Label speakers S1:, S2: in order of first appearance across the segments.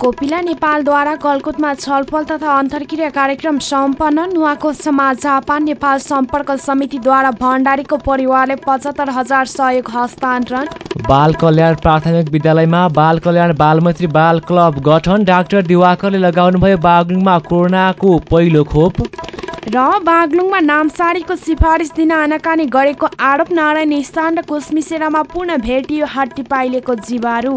S1: कोपिला नेपालद्वारा गलकुटमा छलफल तथा अन्तर्क्रिया कार्यक्रम सम्पन्न नुवाकोट समाज जापान नेपाल सम्पर्क समितिद्वारा भण्डारीको परिवारले पचहत्तर हजार सहयोग हस्तान्तरण।
S2: बाल कल्याण प्राथमिक विद्यालयमा बाल कल्याण बालमैत्री बाल क्लब गठन। डाक्टर दिवाकरले लगाउनुभयो बागलुङमा कोरोनाको पहिलो खोप।
S1: र बागलुङमा नामसारीको सिफारिस दिन आनाकानी गरेको आरोप नारायण स्थान र कुसमिसेरामा पुनः भेटियो हड्डी पाइलेको जीवारू।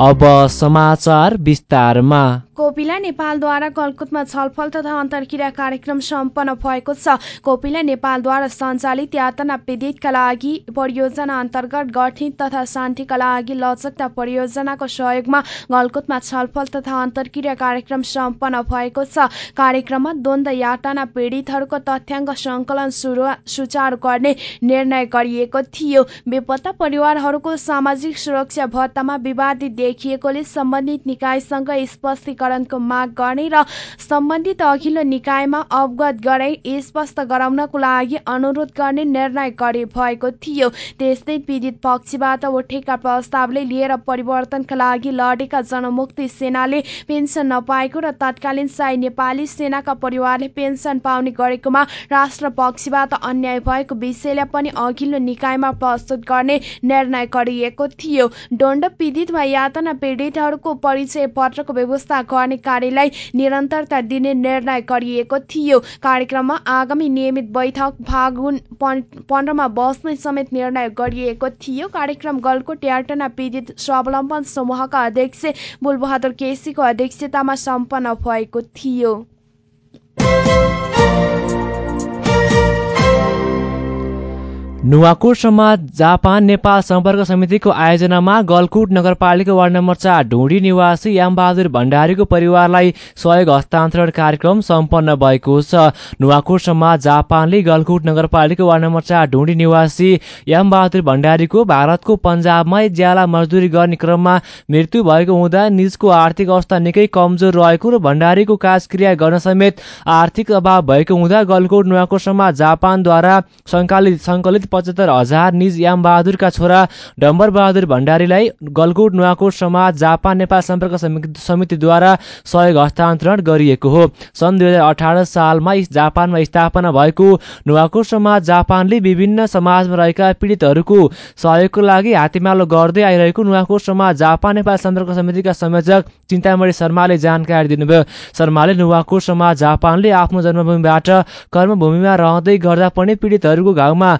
S2: अब समाचार विस्तारमा।
S1: कोपिला नेपालद्वारा गलकुटमा छलफल तथा अन्तर्क्रिया कार्यक्रम सम्पन्न भएको छ। कोपिला नेपालद्वारा सञ्चालित यातना पीडितका लागि परियोजना अन्तर्गत गठित तथा शान्तिका लागि लचकता परियोजनाको सहयोगमा गलकुटमा छलफल तथा अन्तर्क्रिया कार्यक्रम सम्पन्न भएको छ। कार्यक्रममा द्वन्द यातना पीडितहरूको तथ्याङ्क सङ्कलन सुचारू गर्ने निर्णय गरिएको थियो। बेपत्ता परिवारहरूको सामाजिक सुरक्षा भत्तामा विवादित देखिएकोले सम्बन्धित निकायसँग स्पष्टीकरण को माग गर्ने र सम्बन्धित अघिल्लो निकायमा अवगत गराई स्पष्ट गराउनको लागि अनुरोध गर्ने निर्णय गरे भएको थियो। त्यस्तै पीडित पक्षबाट उठेका प्रस्तावले लिएर परिवर्तनका लागि लडेका जनमुक्ति सेनाले पेन्सन नपाएको र तत्कालीन साई नेपाली सेनाका परिवारले पेन्सन पाउने गरेकोमा राष्ट्र पक्षबाट अन्याय भएको विषयलाई पनि अघिल्लो निकायमा प्रस्तुत गर्ने निर्णय गरिएको थियो। डोण्ड पीडित वा यातना पीडितहरूको परिचय पत्रको व्यवस्था गर्ने कार्यलाई निरन्तरता दिने निर्णय गरिएको थियो। कार्यक्रममा आगामी नियमित बैठक फागुन पन्ध्रमा बस्ने समेत निर्णय गरिएको थियो। कार्यक्रम गलकोट याटना पीडित स्वावलम्बन समूहका अध्यक्ष बुलबहादुर केसीको अध्यक्षतामा सम्पन्न भएको थियो।
S2: नुवाकोट समाज जापान नेपाल सम्पर्क समितिको आयोजनामा गलकुट नगरपालिका वार्ड नम्बर चार ढुँडी निवासी यामबहादुर भण्डारीको परिवारलाई सहयोग हस्तान्तरण कार्यक्रम सम्पन्न भएको छ। नुवाकोट समाज जापानले गलकुट नगरपालिका वार्ड नम्बर चार ढुँडी निवासी यामबहादुर भण्डारीको भारतको पन्जाबमै ज्याला मजदुरी गर्ने क्रममा मृत्यु भएको हुँदा निजको आर्थिक अवस्था निकै कमजोर रहेको र भण्डारीको काजक्रिया गर्न समेत आर्थिक अभाव भएको हुँदा गलकोट नुवाकोट समाज जापानद्वारा सङ्कलित सङ्कलित पचहत्तर हजार निज याम बहादुरका छोरा डम्बर बहादुर भण्डारीलाई गलकोट नुवाकोट समाज जापान नेपाल सम्पर्क समितिद्वारा सहयोग हस्तान्तरण गरिएको हो। सन् दुई हजार अठार सालमा जापानमा स्थापना भएको नुवाकोट समाज जापानले विभिन्न समाजमा रहेका पीडितहरूको सहयोगको लागि हातेमालो गर्दै आइरहेको नुवाकोट समाज जापान नेपाल सम्पर्क समितिका संयोजक चिन्तामणि शर्माले जानकारी दिनुभयो। शर्माले नुवाकोट समाज जापानले आफ्नो जन्मभूमिबाट कर्मभूमिमा रहँदै गर्दा पनि पीडितहरूको घाउमा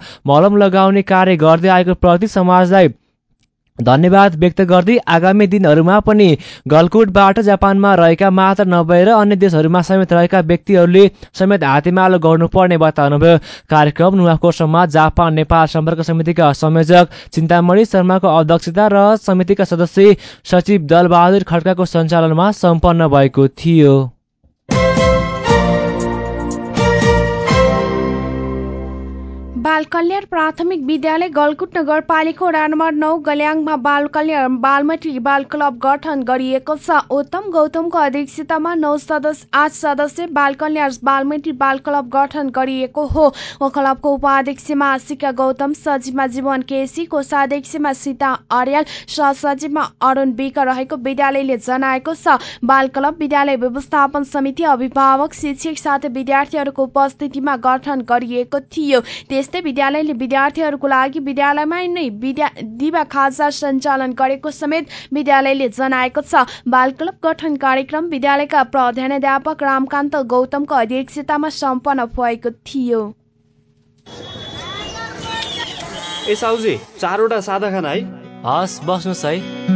S2: मलम लगाउने कार्य गर्दै आएको प्रति समाजलाई धन्यवाद व्यक्त गर्दै आगामी दिनहरूमा पनि गलकुटबाट जापानमा रहेका मात्र नभएर अन्य देशहरूमा समेत रहेका व्यक्तिहरूले समेत हातेमालो गर्नुपर्ने बताउनुभयो कार्यक्रम नुवाकोटसम्म जापान नेपाल सम्पर्क समितिका संयोजक चिन्तामणि शर्माको अध्यक्षता र समितिका सदस्य सचिव दलबहादुर खड्काको सञ्चालनमा सम्पन्न भएको थियो।
S1: बाल कल्याण प्राथमिक विद्यालय गलकुट नगरपालिका वडा नम्बर नौ गल्याङमा बाल कल्याण बालमैत्री बाल क्लब गठन गरिएको छ। उत्तम गौतमको अध्यक्षतामा नौ सदस्य आठ सदस्य बाल कल्याण बालमैत्री बाल क्लब गठन गरिएको हो। क्लबको उपाध्यक्षमा आशिका गौतम सचिवमा जीवन केसी कोषाध्यक्षमा सीता अर्याल सहसचिवमा अरुण विक रहेको विद्यालयले जनाएको छ। बाल क्लब विद्यालय व्यवस्थापन समिति अभिभावक शिक्षक साथै विद्यार्थीहरूको उपस्थितिमा गठन गरिएको थियो। विद्यालयले विद्यार्थीहरूको लागि विद्यालयमा नै विद्या दिवा खाजा सञ्चालन गरेको समेत विद्यालयले जनाएको छ। बाल क्लब गठन कार्यक्रम विद्यालयका प्रधानाध्यापक रामकान्त गौतमको अध्यक्षतामा सम्पन्न भएको थियो।
S3: ए साउजी चारवटा सादा खाना है?
S2: हस् बस्नुहोस् है।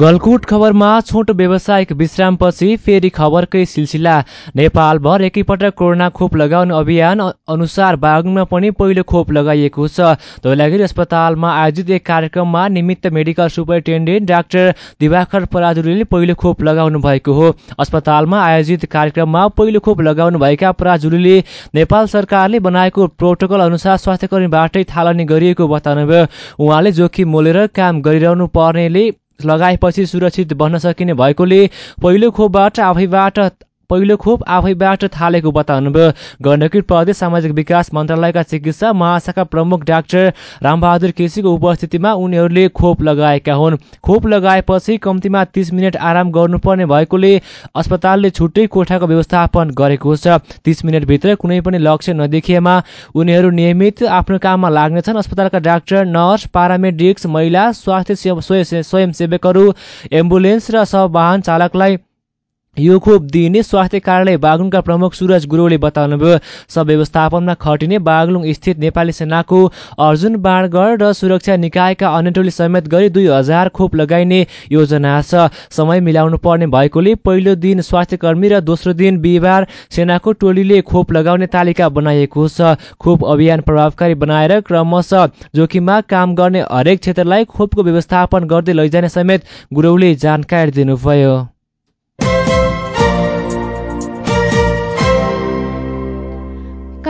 S2: गलकुट खबरमा छोटो व्यावसायिक विश्रामपछि फेरि खबरकै सिलसिला। नेपालभर एकैपटक कोरोना खोप लगाउने अभियान अनुसार बागुङमा पनि पहिलो खोप लगाइएको छ। धौलागिरी अस्पतालमा आयोजित एक कार्यक्रममा निमित्त मेडिकल सुपरिन्टेन्डेन्ट डाक्टर दिवाकर पराजुलीले पहिलो खोप लगाउनु भएको हो। अस्पतालमा आयोजित कार्यक्रममा पहिलो खोप लगाउनु भएका पराजुलीले नेपाल सरकारले बनाएको प्रोटोकल अनुसार स्वास्थ्यकर्मीबाटै थालनी गरिएको बताउनुभयो। उहाँले जोखिम मोलेर काम गरिरहनु पर्नेले लगाएपछि सुरक्षित बन्न सकिने भएकोले पहिलो खोपबाट आफैबाट पहिलो खोप आफैबाट थालेको बताउनुभयो। गण्डकी प्रदेश सामाजिक विकास मन्त्रालयका चिकित्सा महाशाखा प्रमुख डाक्टर रामबहादुर केसीको उपस्थितिमा उनीहरूले खोप लगाएका हुन्। खोप लगाएपछि कम्तीमा तिस मिनट आराम गर्नुपर्ने भएकोले अस्पतालले छुट्टै कोठाको व्यवस्थापन गरेको छ। तिस मिनटभित्र कुनै पनि लक्ष्य नदेखिएमा उनीहरू नियमित आफ्नो काममा लाग्नेछन्। अस्पतालका डाक्टर नर्स पारामेडिक्स महिला स्वास्थ्य स्वयंसेवकहरू एम्बुलेन्स र वाहन चालकलाई यो खोप दिइने स्वास्थ्य कार्यालय बागलुङका प्रमुख सुरज गुरुङले बताउनुभयो। सब व्यवस्थापनमा खटिने बागलुङ स्थित नेपाली सेनाको अर्जुन बाणगढ र सुरक्षा निकायका अन्य टोली समेत गरी दुई हजार खोप लगाइने योजना छ। समय मिलाउनु पर्ने भएकोले पहिलो दिन स्वास्थ्य कर्मी र दोस्रो दिन बिहिबार सेनाको टोलीले खोप लगाउने तालिका बनाइएको छ। खोप अभियान प्रभावकारी बनाएर क्रमशः जोखिममा काम गर्ने हरेक क्षेत्रलाई खोपको व्यवस्थापन गर्दै लैजाने समेत गुरौले जानकारी दिनुभयो।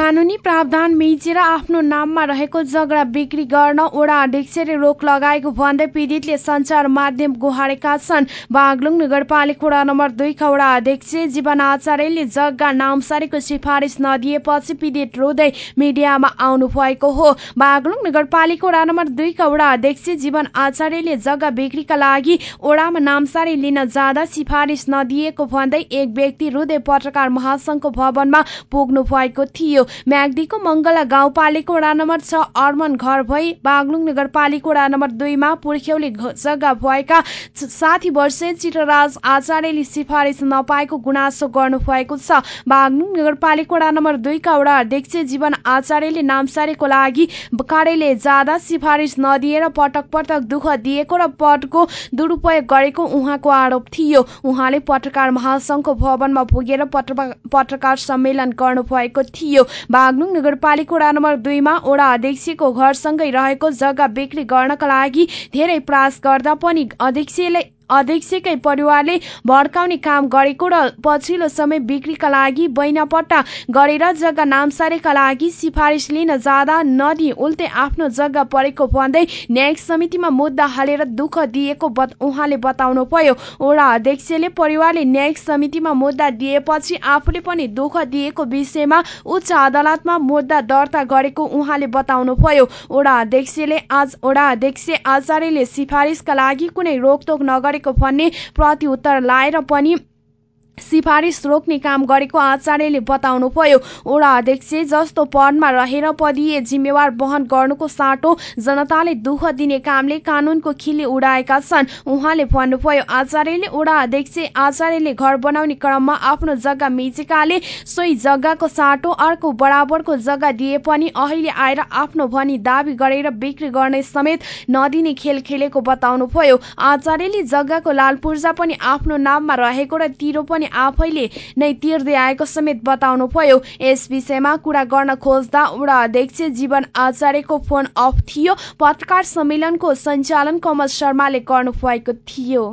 S1: कानुनी प्रावधान मिचेर आफ्नो नाममा रहेको जग्गा बिक्री गर्न ओडा अध्यक्षले रोक लगाएको भन्दै पीडितले सञ्चार माध्यम गुहारेका छन्। बागलुङ नगरपालिका वडा नम्बर दुईका वडा अध्यक्ष जीवन आचार्यले जग्गा नामसारीको सिफारिस नदिएपछि पीडित रुँदै मिडियामा आउनु भएको हो। बागलुङ नगरपालिका वडा नम्बर दुईका वडा अध्यक्ष जीवन आचार्यले जग्गा बिक्रीका लागि ओडामा नामसारी लिन जाँदा सिफारिस नदिएको भन्दै एक व्यक्ति रुँदै पत्रकार महासंघको भवनमा पुग्नु भएको थियो। म्याग्दीको मङ्गला गाउँपालिका वडा नम्बर छ अर्मन घर भई बागलुङ नगरपालिका वडा नम्बर दुईमा पुर्ख्यौली जग्गा भएका साठी वर्षीय चित्रराज आचार्यले सिफारिस नपाएको गुनासो गर्नु भएको छ। बागलुङ नगरपालिका वडा नम्बर दुईका वडा अध्यक्ष जीवन आचार्यले नामसारीको लागि कार्यालय जाँदा सिफारिस नदिएर पटक पटक दुःख दिएको र पदको दुरुपयोग गरेको उहाँको आरोप थियो। उहाँले पत्रकार महासंघको भवनमा पुगेर पत्रकार सम्मेलन गर्नु भएको थियो। बागलुङ नगरपालिका वडा नम्बर दुईमा वडा अध्यक्षको घरसँगै रहेको जग्गा बिक्री गर्नका लागि धेरै प्रयास गर्दा पनि अध्यक्षले अध्यक्षकै परिवारले भड्काउने काम गरेको र पछिल्लो समय बिक्रीका लागि बैनापट्टा गरेर जग्गा नामसारेका लागि सिफारिस लिन जाँदा नदी उल्टे आफ्नो जग्गा परेको भन्दै न्यायिक समितिमा मुद्दा हालेर दुःख दिएको उहाँले बताउनु भयो वडा अध्यक्षले परिवारले न्यायिक समितिमा मुद्दा दिएपछि आफूले पनि दुःख दिएको विषयमा उच्च अदालतमा मुद्दा दर्ता गरेको उहाँले बताउनु भयो वडा अध्यक्षले आज वडा अध्यक्ष आचार्यले सिफारिसका लागि कुनै रोकतोक नगरे गरेको भन्ने प्रत्युत्तर लाएर पनि सिफारिस रोक्ने काम गरेको आचार्यले बताउनु भयो। ओडा अध्यक्ष जस्तो पदमा रहेर पदीय जिम्मेवार वहन गर्नुको साटो जनताले दुःख दिने कामले कानूनको खिली उडाएका छन्। उहाँले भन्नुभयो आचार्यले ओडा अध्यक्ष आचार्यले घर बनाउने क्रममा आफ्नो जग्गा मिचेकाले सोही जग्गाको साटो अर्को बराबरको जग्गा दिए पनि अहिले आएर आफ्नो भनी दावी गरेर बिक्री गर्ने समेत नदिने खेल खेलेको बताउनु भयो। आचार्यले जग्गाको लाल पूर्जा पनि आफ्नो नाममा रहेको र तिरो पनि पनि आफैले नै तिर्दै आएको समेत बताउनु भयो। यस विषयमा कुरा गर्न खोज्दा वडा अध्यक्ष जीवन आचार्यको फोन अफ थियो। पत्रकार सम्मेलनको सञ्चालन कमल शर्माले गर्नु भएको थियो।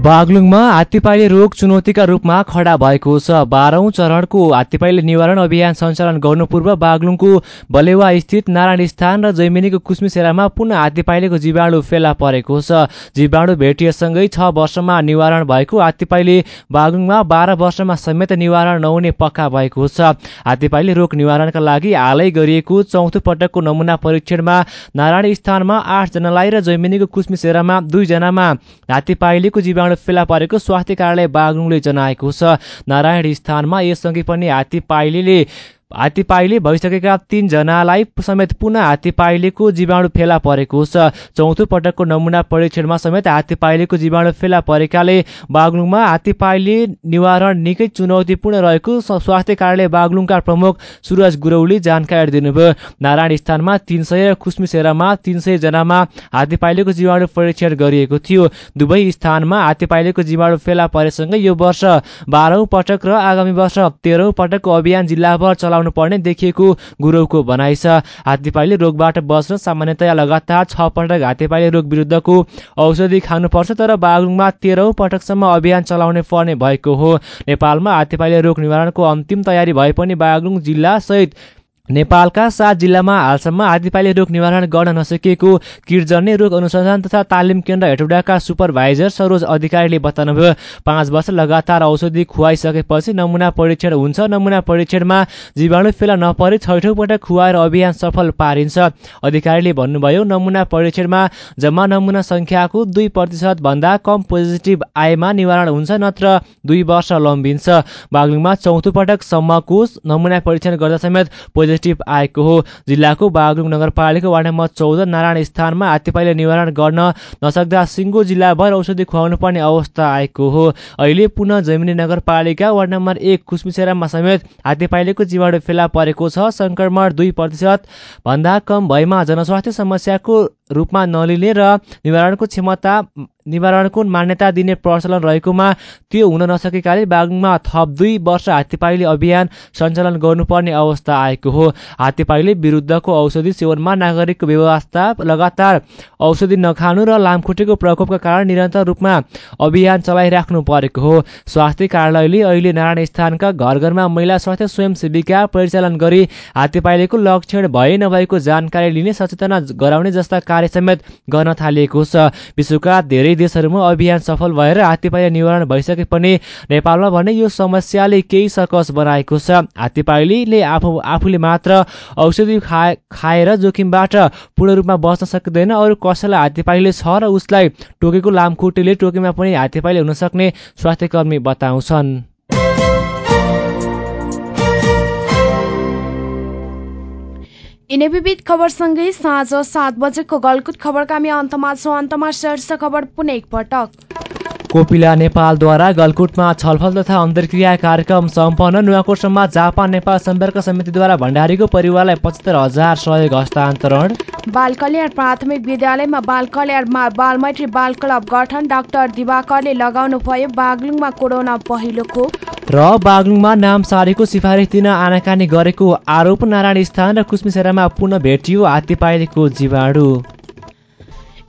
S2: बागलुङमा हात्तीपाइले रोग चुनौतीका रूपमा खडा भएको छ। बाह्रौं चरणको हात्तीपाइले निवारण अभियान सञ्चालन गर्नु पूर्व बागलुङको बलेवा स्थित नारायण स्थान र जैमिनीको कुस्मिसेरामा पुनः हात्तीपाइलेको जीवाणु फेला परेको छ। जीवाणु भेटिएसँगै छ वर्षमा निवारण भएको हात्तीपाइले बागलुङमा बाह्र वर्षमा समेत निवारण नहुने पक्का भएको छ। हात्तीपाइले रोग निवारणका लागि हालै गरिएको चौथो पटकको नमुना परीक्षणमा नारायण स्थानमा आठजनालाई र जैमिनीको कुस्मिसेरामा दुईजनामा हात्तीपाइलेको जीवाणु फेला परेको स्वास्थ्य कार्यालय बागलुङले जनाएको छ। नारायण स्थानमा यससँगै पनि हात्ती पाइलीले हात्तीपाइले भइसकेका तीनजनालाई समेत पुनः हात्तीपाइलेको जीवाणु फेला परेको छ। चौथो पटकको नमुना परीक्षणमा समेत हात्तीपाइलेको जीवाणु फेला परेकाले बागलुङमा हात्तीपाइले निवारण निकै चुनौतीपूर्ण रहेको स्वास्थ्य कार्यालय बागलुङका प्रमुख सुरज गुरौली जानकारी दिनुभयो। नारायण स्थानमा तिन सय कुस्मिसेरामा तिन सय जनामा हात्तीपाइलेको जीवाणु परीक्षण गरिएको थियो। दुवै स्थानमा हात्तीपाइलेको जीवाणु फेला परेसँगै यो वर्ष बाह्रौं पटक र आगामी वर्ष तेह्रौं पटकको अभियान जिल्लाभर चलाउ चलाउनु पर्ने देखिएको गुरौको भनाइ छ। हात्तीपाइले रोगबाट बच्न सामान्यतया लगातार छ पटक हात्तीपाइले रोग विरुद्धको औषधि खानुपर्छ तर बागलुङमा तेह्रौँ पटकसम्म अभियान चलाउने पर्ने भएको हो। नेपालमा हात्तीपाइले रोग निवारणको अन्तिम तयारी भए पनि बागलुङ जिल्ला सहित नेपालका सात जिल्लामा हालसम्म हात्तीपाइले रोग निवारण गर्न नसकिएको किर्जन्ने रोग अनुसन्धान तथा तालिम केन्द्र हेटौडाका सुपरभाइजर सरोज अधिकारीले बताउनुभयो। पाँच वर्ष लगातार औषधि खुवाइसकेपछि नमुना परीक्षण हुन्छ। नमुना परीक्षणमा जीवाणु फेला नपरे छैठौँ पटक खुवाएर अभियान सफल पारिन्छ। अधिकारीले भन्नुभयो नमुना परीक्षणमा जम्मा नमुना सङ्ख्याको दुई प्रतिशत भन्दा कम पोजिटिभ आएमा निवारण हुन्छ नत्र दुई वर्ष लम्बिन्छ। बागलुङमा चौथो पटकसम्मको नमुना परीक्षण गर्दा समेत पोजिटिभ पोजिटिभ आएको हो। जिल्लाको बागलुङ नगरपालिका वार्ड नम्बर चौध नारायण स्थानमा हात्तीपाइले निवारण गर्न नसक्दा सिङ्गो जिल्लाभर औषधि खुवाउनु पर्ने अवस्था आएको हो। अहिले पुनः जमिनी नगरपालिका वार्ड नम्बर एक खुसमिसेरामा समेत हात्तीपाइलेको जीवाणु फेला परेको छ। सङ्क्रमण दुई प्रतिशत भन्दा कम भएमा जनस्वास्थ्य समस्याको रूपमा नलिने र निवारणको क्षमता निवारणको मान्यता दिने प्रचलन रहेकोमा त्यो हुन नसकेकाले बागलुङमा थप दुई वर्ष हात्तीपाइले अभियान सञ्चालन गर्नुपर्ने अवस्था आएको हो। हात्तीपाइले विरुद्धको औषधि सेवनमा नागरिकको व्यवस्था लगातार औषधि नखानु र लामखुट्टेको प्रकोपका कारण निरन्तर रूपमा अभियान चलाइराख्नु परेको हो। स्वास्थ्य कार्यालयले अहिले नारायण स्थानका घर घरमा महिला स्वास्थ्य स्वयंसेविका परिचालन गरी हात्तीपाइलेको लक्षण भए नभएको जानकारी लिने सचेतना गराउने जस्ता समेत गर्न थालिएको छ। विश्वका धेरै देशहरूमा अभियान सफल भएर हात्तीपाइले निवारण भइसके पनि नेपालमा भने यो समस्याले केही सकस बनाएको छ। हात्तीपाइलीले आफू आफूले मात्र औषधि खाए खाएर जोखिमबाट पूर्ण रूपमा बच्न सक्दैन। अरू कसैलाई हात्तीपाइले छ र उसलाई टोकेको लामखुट्टेले टोकेमा पनि हात्तीपाइले हुन सक्ने स्वास्थ्यकर्मी बताउँछन्।
S1: यिनै विविध खबरसँगै साँझ सात बजेको गलकुट खबरका हामी अन्तमा छौँ। अन्तमा शीर्ष खबर पुनः एकपटक
S2: कोपिला नेपालद्वारा गलकुटमा छलफल तथा अन्तर्क्रिया कार्यक्रम सम्पन्न नुवाकोटसम्म जापान नेपाल सम्पर्क समितिद्वारा भण्डारीको परिवारलाई पचहत्तर हजार सहयोग हस्तान्तरण।
S1: बाल कल्याण प्राथमिक विद्यालयमा बाल कल्याण बालमैत्री बाल क्लब गठन। डाक्टर दिवाकरले लगाउनु भयो बागलुङमा कोरोना पहिलो खोप
S2: र बागलुङमा नाम सारेको सिफारिस दिन आनाकानी गरेको आरोप नारायण स्थान र कुसमिसेरामा पुनः भेटियो हात्तीपाइलेको जीवाणु।